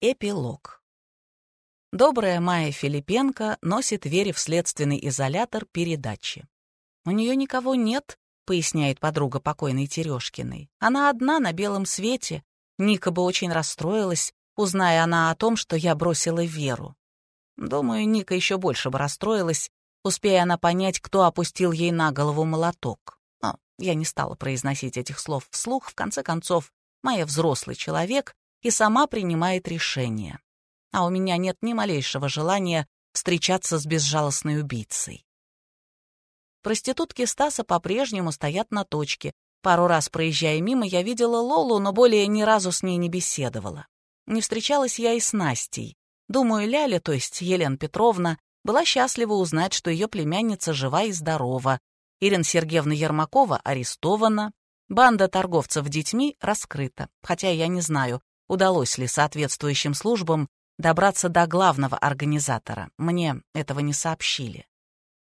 Эпилог. Добрая Майя Филипенко носит Вере в следственный изолятор передачи. «У нее никого нет», — поясняет подруга покойной Терешкиной. «Она одна на белом свете. Ника бы очень расстроилась, узная она о том, что я бросила Веру. Думаю, Ника еще больше бы расстроилась, успея она понять, кто опустил ей на голову молоток. Но я не стала произносить этих слов вслух. В конце концов, Майя взрослый человек, и сама принимает решение. А у меня нет ни малейшего желания встречаться с безжалостной убийцей. Проститутки Стаса по-прежнему стоят на точке. Пару раз проезжая мимо, я видела Лолу, но более ни разу с ней не беседовала. Не встречалась я и с Настей. Думаю, Ляля, то есть Елена Петровна, была счастлива узнать, что ее племянница жива и здорова. Ирина Сергеевна Ермакова арестована. Банда торговцев детьми раскрыта, хотя я не знаю, удалось ли соответствующим службам добраться до главного организатора. Мне этого не сообщили.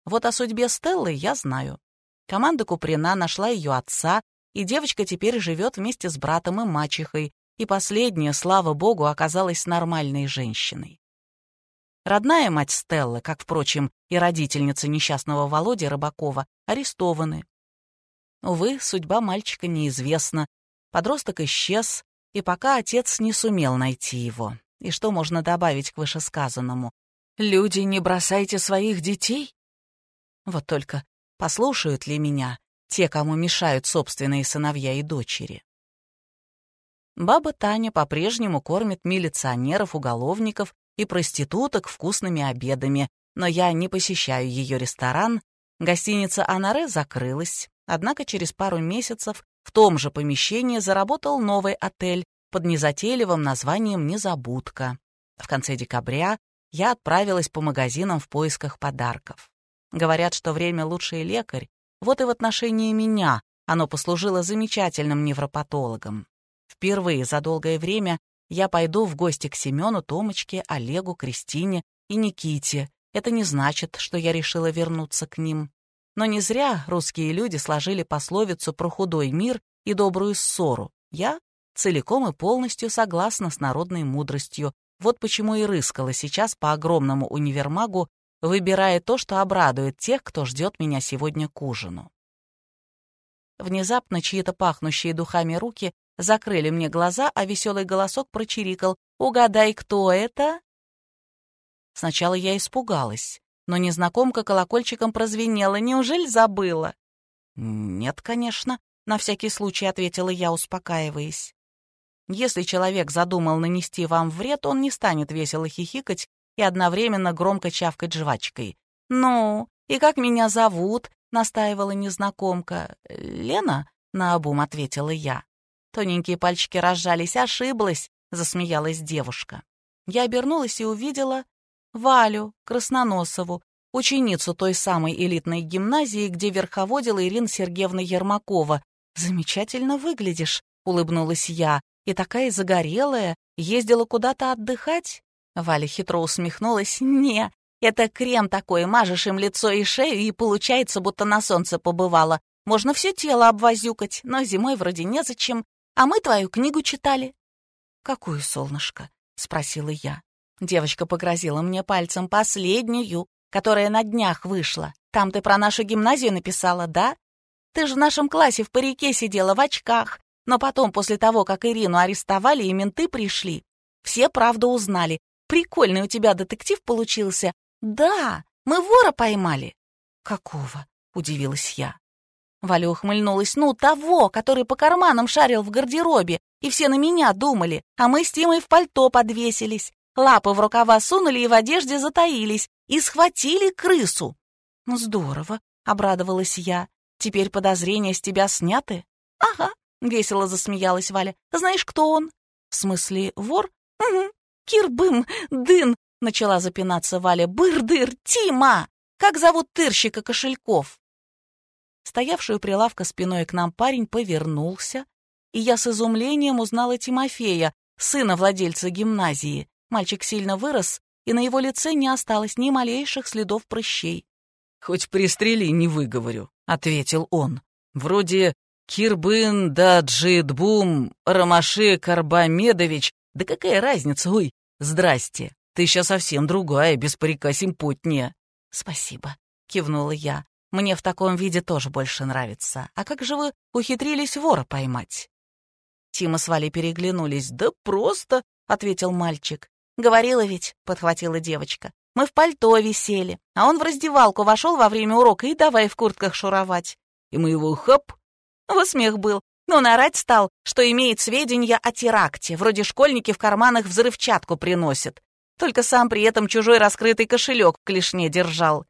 Вот о судьбе Стеллы я знаю. Команда Куприна нашла ее отца, и девочка теперь живет вместе с братом и мачехой, и последняя, слава богу, оказалась нормальной женщиной. Родная мать Стеллы, как, впрочем, и родительница несчастного Володи Рыбакова, арестованы. Увы, судьба мальчика неизвестна. Подросток исчез, и пока отец не сумел найти его. И что можно добавить к вышесказанному? «Люди, не бросайте своих детей?» Вот только послушают ли меня те, кому мешают собственные сыновья и дочери? Баба Таня по-прежнему кормит милиционеров, уголовников и проституток вкусными обедами, но я не посещаю ее ресторан. Гостиница «Анаре» закрылась, однако через пару месяцев в том же помещении заработал новый отель под незатейливым названием «Незабудка». В конце декабря я отправилась по магазинам в поисках подарков. Говорят, что время лучший лекарь. Вот и в отношении меня оно послужило замечательным невропатологом. Впервые за долгое время я пойду в гости к Семену, Томочке, Олегу, Кристине и Никите. Это не значит, что я решила вернуться к ним. Но не зря русские люди сложили пословицу про худой мир и добрую ссору. Я целиком и полностью согласна с народной мудростью. Вот почему и рыскала сейчас по огромному универмагу, выбирая то, что обрадует тех, кто ждет меня сегодня к ужину. Внезапно чьи-то пахнущие духами руки закрыли мне глаза, а веселый голосок прочирикал «Угадай, кто это?» Сначала я испугалась но незнакомка колокольчиком прозвенела. Неужели забыла? «Нет, конечно», — на всякий случай ответила я, успокаиваясь. «Если человек задумал нанести вам вред, он не станет весело хихикать и одновременно громко чавкать жвачкой. «Ну, и как меня зовут?» — настаивала незнакомка. «Лена?» — наобум ответила я. Тоненькие пальчики разжались. «Ошиблась!» — засмеялась девушка. Я обернулась и увидела Валю Красноносову, ученицу той самой элитной гимназии, где верховодила Ирина Сергеевна Ермакова. «Замечательно выглядишь», — улыбнулась я, «и такая загорелая, ездила куда-то отдыхать?» Валя хитро усмехнулась. «Не, это крем такой, мажешь им лицо и шею, и получается, будто на солнце побывала. Можно все тело обвозюкать, но зимой вроде незачем. А мы твою книгу читали». «Какую, солнышко?» — спросила я. Девочка погрозила мне пальцем последнюю, которая на днях вышла. Там ты про нашу гимназию написала, да? Ты же в нашем классе в парике сидела в очках. Но потом, после того, как Ирину арестовали и менты пришли, все правду узнали. Прикольный у тебя детектив получился. Да, мы вора поймали. Какого? Удивилась я. Валя ухмыльнулась. Ну, того, который по карманам шарил в гардеробе, и все на меня думали, а мы с Тимой в пальто подвесились. Лапы в рукава сунули и в одежде затаились, и схватили крысу. «Ну, здорово», — обрадовалась я. «Теперь подозрения с тебя сняты?» «Ага», — весело засмеялась Валя. «Знаешь, кто он?» «В смысле, вор?» «Угу. Кирбым, дын», — начала запинаться Валя. «Быр-дыр, Тима! Как зовут тырщика кошельков?» Стоявший у прилавка спиной к нам парень повернулся, и я с изумлением узнала Тимофея, сына владельца гимназии. Мальчик сильно вырос, и на его лице не осталось ни малейших следов прыщей. «Хоть пристрели, не выговорю», — ответил он. «Вроде Кирбын да Джидбум Ромаши Карбамедович. Да какая разница, ой, Здрасте. Ты сейчас совсем другая, без парика симпотнее. Спасибо, кивнула я. Мне в таком виде тоже больше нравится. А как же вы ухитрились вора поймать? Тима с Валей переглянулись. «Да просто», — ответил мальчик. «Говорила ведь», — подхватила девочка. «Мы в пальто висели, а он в раздевалку вошел во время урока и давай в куртках шуровать. И мы его хап!» Вот смех был. Но нарать стал, что имеет сведения о теракте, вроде школьники в карманах взрывчатку приносят. Только сам при этом чужой раскрытый кошелек в клешне держал.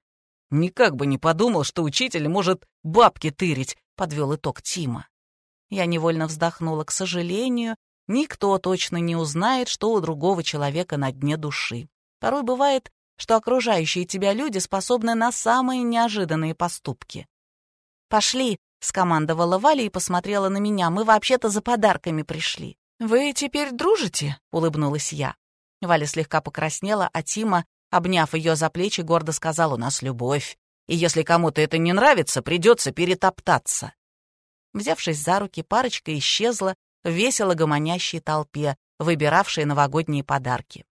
«Никак бы не подумал, что учитель может бабки тырить», — подвел итог Тима. Я невольно вздохнула. К сожалению, никто точно не узнает, что у другого человека на дне души. Порой бывает, что окружающие тебя люди способны на самые неожиданные поступки. «Пошли», — скомандовала Валя и посмотрела на меня. «Мы вообще-то за подарками пришли». «Вы теперь дружите?» — улыбнулась я. Валя слегка покраснела, а Тима, обняв ее за плечи, гордо сказал, «У нас любовь, и если кому-то это не нравится, придется перетоптаться». Взявшись за руки, парочка исчезла весело гомонящей толпе, выбиравшей новогодние подарки.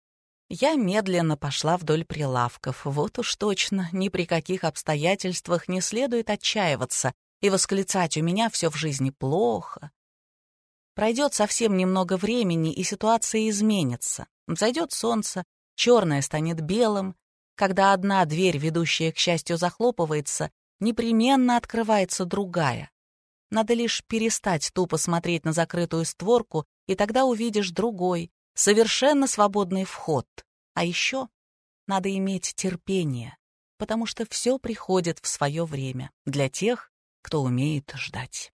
Я медленно пошла вдоль прилавков. Вот уж точно, ни при каких обстоятельствах не следует отчаиваться и восклицать «у меня все в жизни плохо». Пройдет совсем немного времени, и ситуация изменится. Зайдет солнце, черное станет белым. Когда одна дверь, ведущая к счастью, захлопывается, непременно открывается другая. Надо лишь перестать тупо смотреть на закрытую створку, и тогда увидишь другой, совершенно свободный вход. А еще надо иметь терпение, потому что все приходит в свое время для тех, кто умеет ждать.